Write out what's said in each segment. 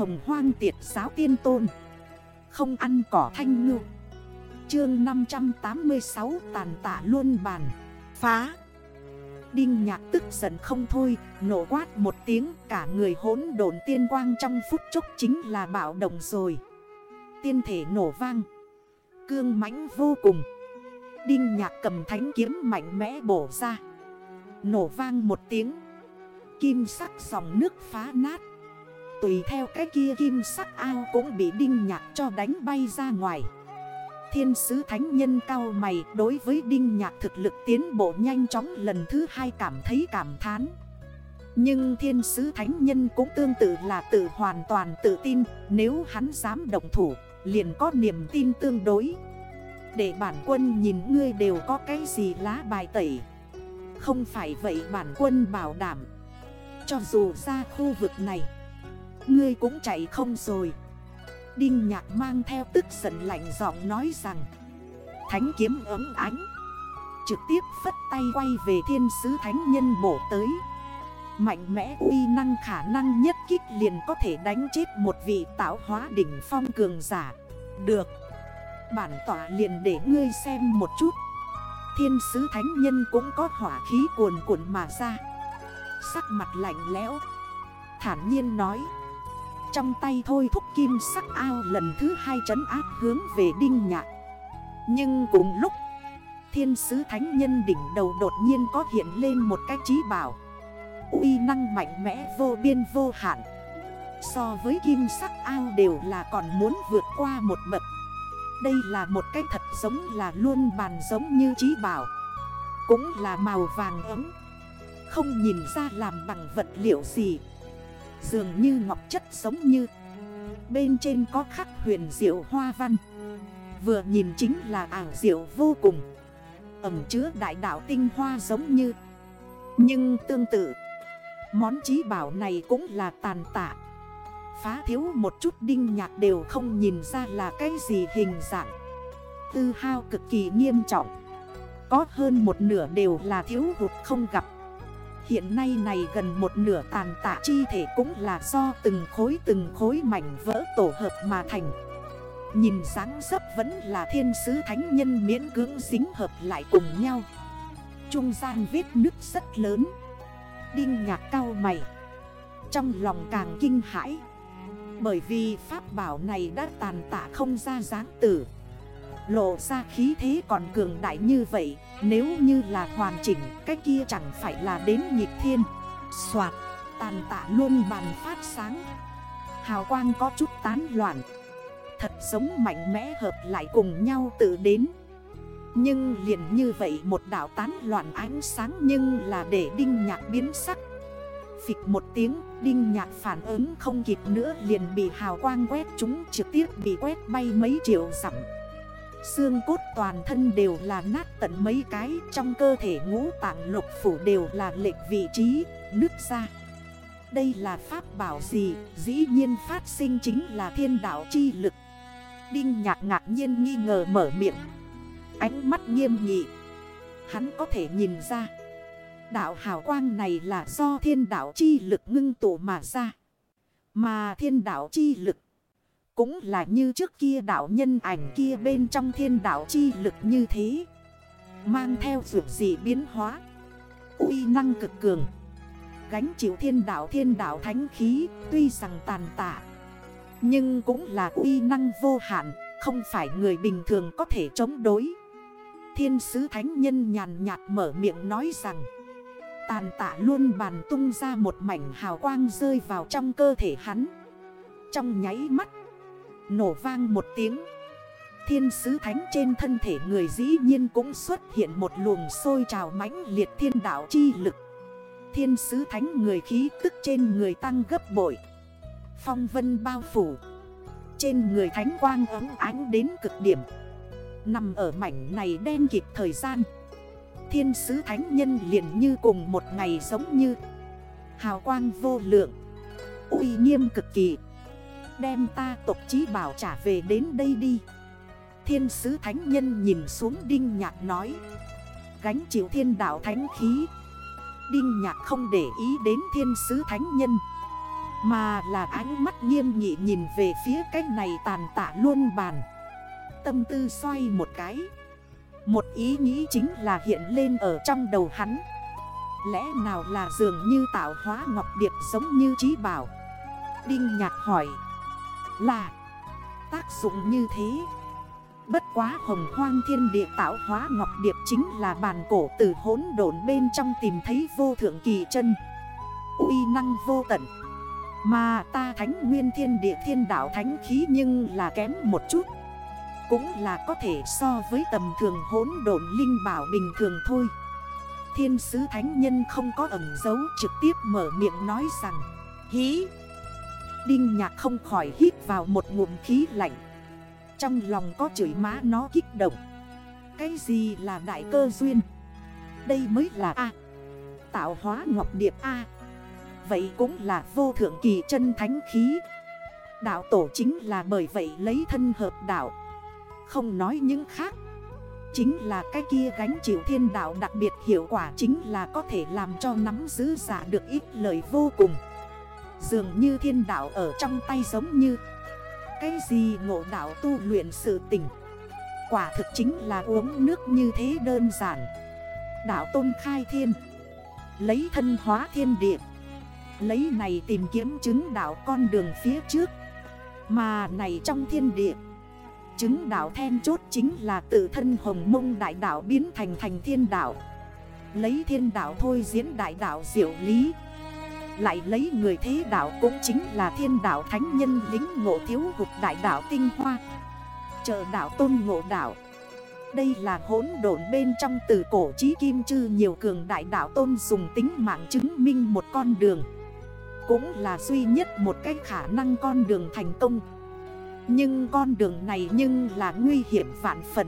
hồng hoang tiệt giáo tiên tôn. Không ăn cỏ thanh ngư. Chương 586 tàn tạ luôn bàn. Phá. Đinh nhạc tức giận không thôi, Nổ quát một tiếng, Cả người hốn đồn tiên quang trong phút chốc chính là bạo động rồi. Tiên thể nổ vang. Cương mãnh vô cùng. Đinh nhạc cầm thánh kiếm mạnh mẽ bổ ra. Nổ vang một tiếng. Kim sắc dòng nước phá nát. Tùy theo cái kia kim sắc ao cũng bị đinh nhạc cho đánh bay ra ngoài. Thiên sứ thánh nhân cao mày, đối với đinh nhạc thực lực tiến bộ nhanh chóng lần thứ hai cảm thấy cảm thán. Nhưng thiên sứ thánh nhân cũng tương tự là tự hoàn toàn tự tin, Nếu hắn dám động thủ, liền có niềm tin tương đối. Để bản quân nhìn ngươi đều có cái gì lá bài tẩy. Không phải vậy bản quân bảo đảm. Cho dù ra khu vực này Ngươi cũng chạy không rồi. Đinh nhạc mang theo tức giận lạnh giọng nói rằng, Thánh kiếm ấm ánh. Trực tiếp phất tay quay về thiên sứ thánh nhân bổ tới. Mạnh mẽ uy năng khả năng nhất kích liền có thể đánh chết một vị tạo hóa đỉnh phong cường giả. Được. Bản tỏa liền để ngươi xem một chút. Thiên sứ thánh nhân cũng có hỏa khí cuồn cuộn mà ra. Sắc mặt lạnh lẽo. Thản nhiên nói trong tay thôi thúc kim sắc ao lần thứ hai trấn áp hướng về đinh nhạc. Nhưng cùng lúc, Thiên sứ thánh nhân đỉnh đầu đột nhiên có hiện lên một cái trí bảo. Uy năng mạnh mẽ, vô biên, vô hạn. So với kim sắc ao đều là còn muốn vượt qua một bậc. Đây là một cái thật giống là luôn bàn giống như trí bảo. Cũng là màu vàng ấm. Không nhìn ra làm bằng vật liệu gì. Dường như ngọc chất giống như. Bên trên có khắc huyền diệu hoa văn. Vừa nhìn chính là ảo diệu vô cùng. Ẩm chứa đại đạo tinh hoa giống như. Nhưng tương tự, Món trí bảo này cũng là tàn tạ. Phá thiếu một chút đinh nhạc đều không nhìn ra là cái gì hình dạng. Tư hao cực kỳ nghiêm trọng. Có hơn một nửa đều là thiếu hụt không gặp. Hiện nay này gần một nửa tàn tạ chi thể cũng là do từng khối từng khối mảnh vỡ tổ hợp mà thành. Nhìn sáng dấp vẫn là thiên sứ thánh nhân miễn cưỡng dính hợp lại cùng nhau. Trung gian vết nứt rất lớn. Đinh nhạc cao mày. Trong lòng càng kinh hãi. Bởi vì pháp bảo này đã tàn tạ không ra dáng tử. Lộ ra khí thế còn cường đại như vậy, Nếu như là hoàn chỉnh, Cái kia chẳng phải là đến nhịp thiên. Xoạt Tàn tạ luôn bàn phát sáng. Hào quang có chút tán loạn. Thật giống mạnh mẽ hợp lại cùng nhau tự đến. Nhưng liền như vậy một đảo tán loạn ánh sáng Nhưng là để đinh nhạc biến sắc. Phịch một tiếng, Đinh nhạc phản ứng không kịp nữa Liền bị hào quang quét chúng trực tiếp bị quét bay mấy triệu dặm. Xương cốt toàn thân đều là nát tận mấy cái Trong cơ thể ngũ tạng lục phủ đều là lệch vị trí, nứt ra. Đây là pháp bảo gì, dĩ nhiên phát sinh chính là thiên đạo chi lực. Đinh nhạc ngạc nhiên nghi ngờ mở miệng. Ánh mắt nghiêm nghị. Hắn có thể nhìn ra. Đạo hào quang này là do thiên đạo chi lực ngưng tụ mà ra. Mà thiên đạo chi lực cũng là như trước kia đảo nhân ảnh kia bên trong thiên đảo chi lực như thế. Mang theo dược dị biến hóa. Uy năng cực cường. Gánh chịu thiên đảo thiên đảo thánh khí, Tuy rằng tàn tạ. Nhưng cũng là uy năng vô hạn, Không phải người bình thường có thể chống đối. Thiên sứ thánh nhân nhàn nhạt mở miệng nói rằng, Tàn tạ luôn bàn tung ra một mảnh hào quang rơi vào trong cơ thể hắn. Trong nháy mắt Nổ vang một tiếng. Thiên sứ thánh trên thân thể người dĩ nhiên cũng xuất hiện một luồng sôi trào mãnh liệt thiên đạo chi lực. Thiên sứ thánh người khí tức trên người tăng gấp bội. Phong vân bao phủ. Trên người thánh quang ấm ánh đến cực điểm. Nằm ở mảnh này đen kịp thời gian. Thiên sứ thánh nhân liền như cùng một ngày giống như. Hào quang vô lượng. Uy nghiêm cực kỳ. Đem ta tộc chí bảo trả về đến đây đi. Thiên sứ thánh nhân nhìn xuống đinh nhạc nói. Gánh chịu thiên đạo thánh khí. Đinh nhạc không để ý đến thiên sứ thánh nhân. Mà là ánh mắt nghiêm nghị nhìn về phía cái này tàn tạ luôn bàn. Tâm tư xoay một cái. Một ý nghĩ chính là hiện lên ở trong đầu hắn. Lẽ nào là dường như tạo hóa ngọc điệp giống như trí bảo? Đinh nhạc hỏi. Là Tác dụng như thế. Bất quá hồng hoang thiên địa tạo hóa ngọc điệp chính là bàn cổ tử hốn độn bên trong tìm thấy vô thượng kỳ chân. Uy năng vô tận. Mà ta thánh nguyên thiên địa thiên đảo thánh khí nhưng là kém một chút. Cũng là có thể so với tầm thường hốn độn linh bảo bình thường thôi. Thiên sứ thánh nhân không có ẩn dấu trực tiếp mở miệng nói rằng, Hí Đinh nhạc không khỏi hít vào một ngụm khí lạnh. Trong lòng có chửi má nó kích động. Cái gì là đại cơ duyên? Đây mới là A. Tạo hóa ngọc điệp A. Vậy cũng là vô thượng kỳ chân thánh khí. Đạo tổ chính là bởi vậy lấy thân hợp đạo. Không nói những khác. Chính là cái kia gánh chịu thiên đạo đặc biệt hiệu quả chính là có thể làm cho nắm giữ giả được ít lời vô cùng. Dường như thiên đạo ở trong tay giống như Cái gì ngộ đạo tu luyện sự tình. Quả thực chính là uống nước như thế đơn giản. Đạo tôn khai thiên, Lấy thân hóa thiên địa. Lấy này tìm kiếm chứng đạo con đường phía trước. Mà này trong thiên địa, Chứng đạo then chốt chính là tự thân hồng mông đại đạo biến thành thành thiên đạo. Lấy thiên đạo thôi diễn đại đạo diệu lý. Lại lấy người thế đạo cũng chính là thiên đạo thánh nhân lính ngộ thiếu hụt đại đạo tinh hoa. Trợ đạo tôn ngộ đạo. Đây là hỗn độn bên trong từ cổ chí kim chư nhiều cường đại đạo tôn dùng tính mạng chứng minh một con đường. Cũng là duy nhất một cách khả năng con đường thành công. Nhưng con đường này nhưng là nguy hiểm vạn phần.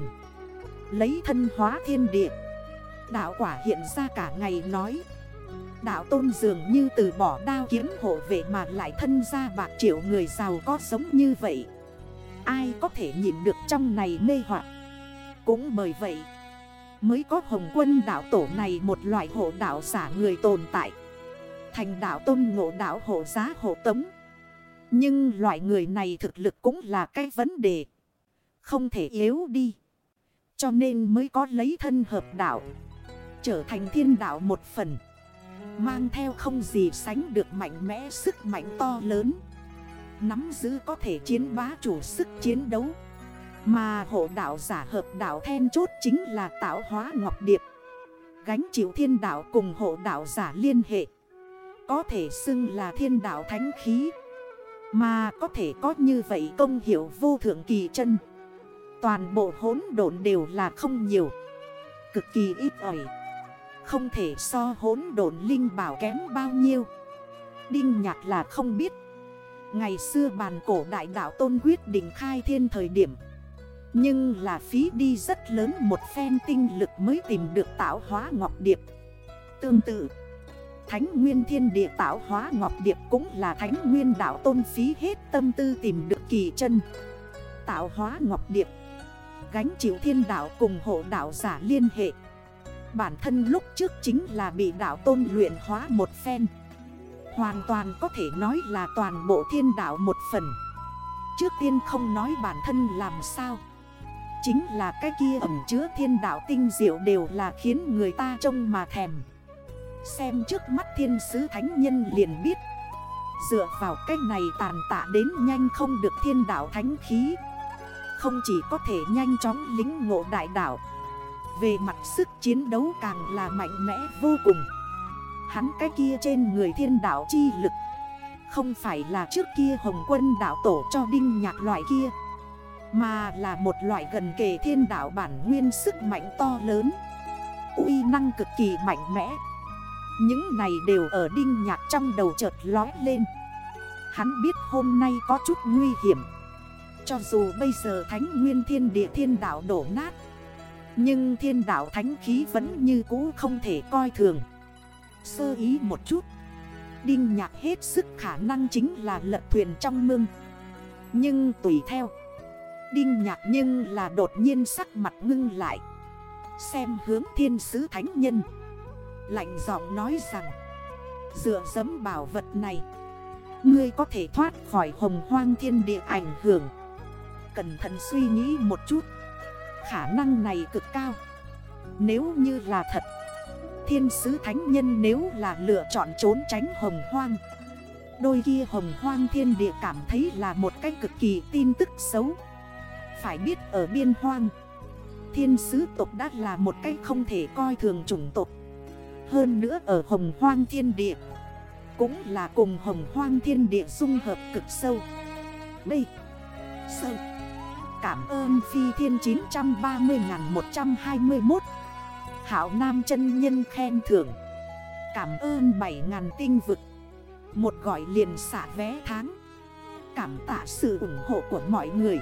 Lấy thân hóa thiên địa. Đạo quả hiện ra cả ngày nói. Đạo tôn dường như từ bỏ đao kiếm hộ vệ mà lại thân ra bạc triệu người giàu có sống như vậy. Ai có thể nhìn được trong này mê hoặc? Cũng bởi vậy, Mới có hồng quân đạo tổ này một loại hộ đạo giả người tồn tại. Thành đạo tôn ngộ đạo hộ giá hộ tống. Nhưng loại người này thực lực cũng là cái vấn đề Không thể yếu đi. Cho nên mới có lấy thân hợp đạo, Trở thành thiên đạo một phần. Mang theo không gì sánh được mạnh mẽ sức mạnh to lớn. Nắm giữ có thể chiến bá chủ sức chiến đấu. Mà hộ đạo giả hợp đạo then chốt chính là tạo hóa ngọc điệp. Gánh chịu thiên đạo cùng hộ đạo giả liên hệ. Có thể xưng là thiên đạo thánh khí. Mà có thể có như vậy công hiệu vô thượng kỳ chân. Toàn bộ hốn độn đều là không nhiều. Cực kỳ ít ỏi. Không thể so hốn độn linh bảo kém bao nhiêu. Đinh nhạc là không biết. Ngày xưa bàn cổ đại đạo tôn quyết định khai thiên thời điểm. Nhưng là phí đi rất lớn một phen tinh lực mới tìm được tạo hóa ngọc điệp. Tương tự, Thánh nguyên thiên địa tạo hóa ngọc điệp cũng là thánh nguyên đạo tôn phí hết tâm tư tìm được kỳ chân. Tạo hóa ngọc điệp Gánh chịu thiên đạo cùng hộ đạo giả liên hệ. Bản thân lúc trước chính là bị đạo tôn luyện hóa một phen. Hoàn toàn có thể nói là toàn bộ thiên đạo một phần. Trước tiên không nói bản thân làm sao. Chính là cái kia ẩm chứa thiên đạo tinh diệu đều là khiến người ta trông mà thèm. Xem trước mắt thiên sứ thánh nhân liền biết. Dựa vào cái này tàn tạ đến nhanh không được thiên đạo thánh khí. Không chỉ có thể nhanh chóng lính ngộ đại đạo. Về mặt sức chiến đấu càng là mạnh mẽ vô cùng. Hắn cái kia trên người thiên đạo chi lực. Không phải là trước kia hồng quân đảo tổ cho đinh nhạc loại kia. Mà là một loại gần kề thiên đạo bản nguyên sức mạnh to lớn. Uy năng cực kỳ mạnh mẽ. Những này đều ở đinh nhạc trong đầu chợt lói lên. Hắn biết hôm nay có chút nguy hiểm. Cho dù bây giờ thánh nguyên thiên địa thiên đạo đổ nát nhưng thiên đạo thánh khí vẫn như cũ không thể coi thường. Sơ ý một chút. Đinh nhạc hết sức khả năng chính là lật thuyền trong mương. Nhưng tùy theo. Đinh nhạc nhưng là đột nhiên sắc mặt ngưng lại. Xem hướng thiên sứ thánh nhân. Lạnh giọng nói rằng. Dựa dấm bảo vật này. Ngươi có thể thoát khỏi hồng hoang thiên địa ảnh hưởng. Cẩn thận suy nghĩ một chút. Khả năng này cực cao. Nếu như là thật, Thiên sứ thánh nhân nếu là lựa chọn trốn tránh hồng hoang, Đôi kia hồng hoang thiên địa cảm thấy là một cách cực kỳ tin tức xấu. Phải biết ở biên hoang, Thiên sứ tộc đã là một cách không thể coi thường chủng tộc. Hơn nữa ở hồng hoang thiên địa, Cũng là cùng hồng hoang thiên địa dung hợp cực sâu. Đây sâu. Cảm ơn phi thiên 930.121 Hảo Nam chân nhân khen thưởng. Cảm ơn 7.000 tinh vực. Một gọi liền xả vé tháng. Cảm tạ sự ủng hộ của mọi người.